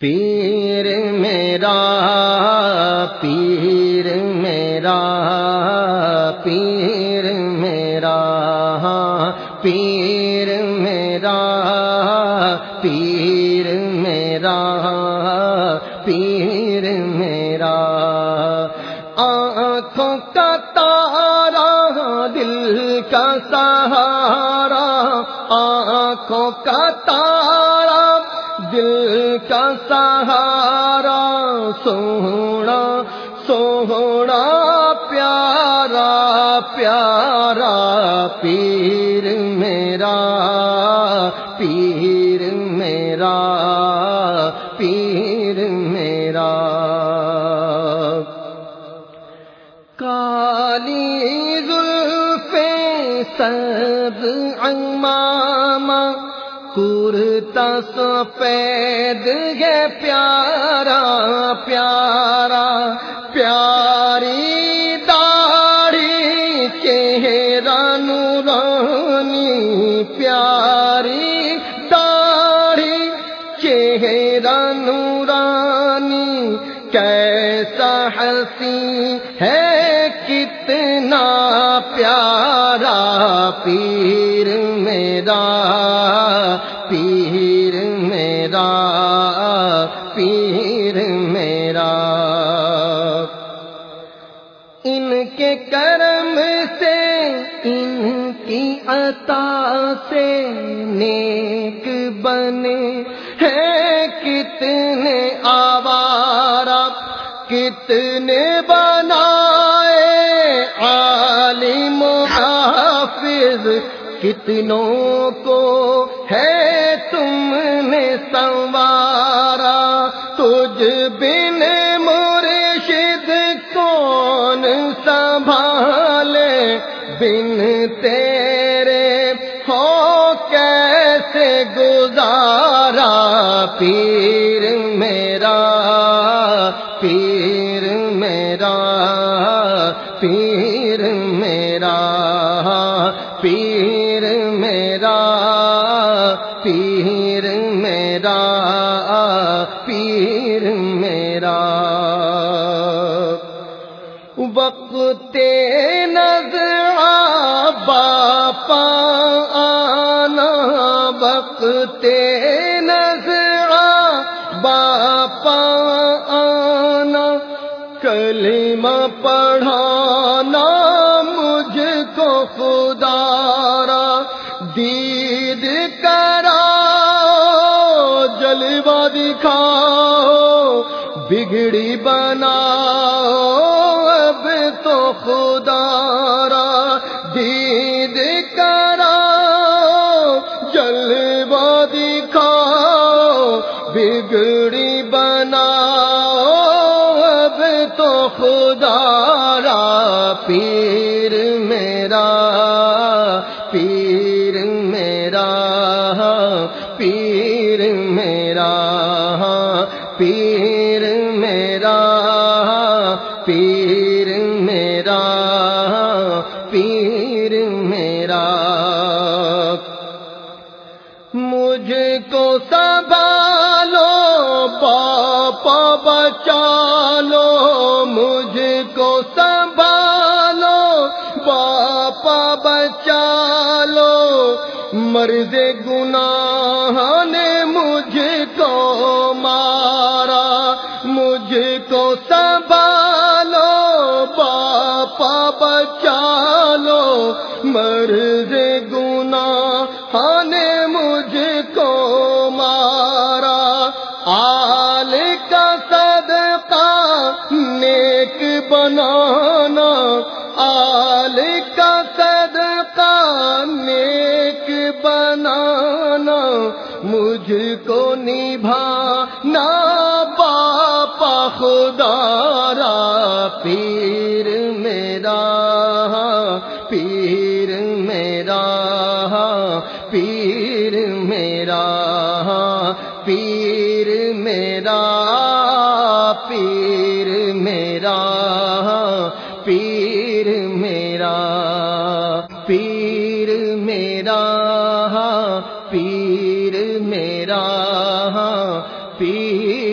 پیر میرا پیر میرا پیر میرا پیر میرا پیر میرا پیر میرا۔ آنکھوں کا تارا، دل کا سہارا، آنکھوں کا تارا دل کا سہارا، سونا سونا، پیارا پیارا، پیر میرا پیر میرا پیر میرا۔ کالی زلف سب اماما کرتا سفید ہے پیارا پیارا، پیاری داڑھی چہرہ نورانی پیاری داڑھی چہرہ نورانی کیسا ہنسی ہے، کتنا پیارا، پیر میرا۔ ان کے کرم سے، ان کی عطا سے نیک بنے ہیں۔ کتنے آوارا کتنے بنائے عالم حافظ۔ کتنوں کو ہے تم نے سنوارا، تجھ بن کون سنبھالے بن تیرے ہو کیسے گزارا پیر میرا پیر میرا پیر میرا پیر وقت نظر باپا آنا وقت نظر باپا آنا کلمہ پڑھانا مجھ کو خدارا دید کرا جلوہ دکھاؤ، بگڑی بناؤ۔ اب تو خدارا دید کرا، جلوہ دکھاؤ، بگڑی بناؤ، اب تو خدارا پیر میرا پیر میرا پیر میرا پیر میرا، پیر مجھ کو سنبھالو پاپا بچا لو۔ مجھ کو سنبھالو پاپا بچا لو۔ مرد گناہ نے مجھ کو مارا۔ مجھ کو سنبھالو نے مجھ کو مارا، آل کا صدقہ نیک بنانا، آل کا صدقہ نیک بنانا، مجھ کو نبھانا پاپا خدارا پیر میرا پیر میرا پیر میرا پیر میرا پیر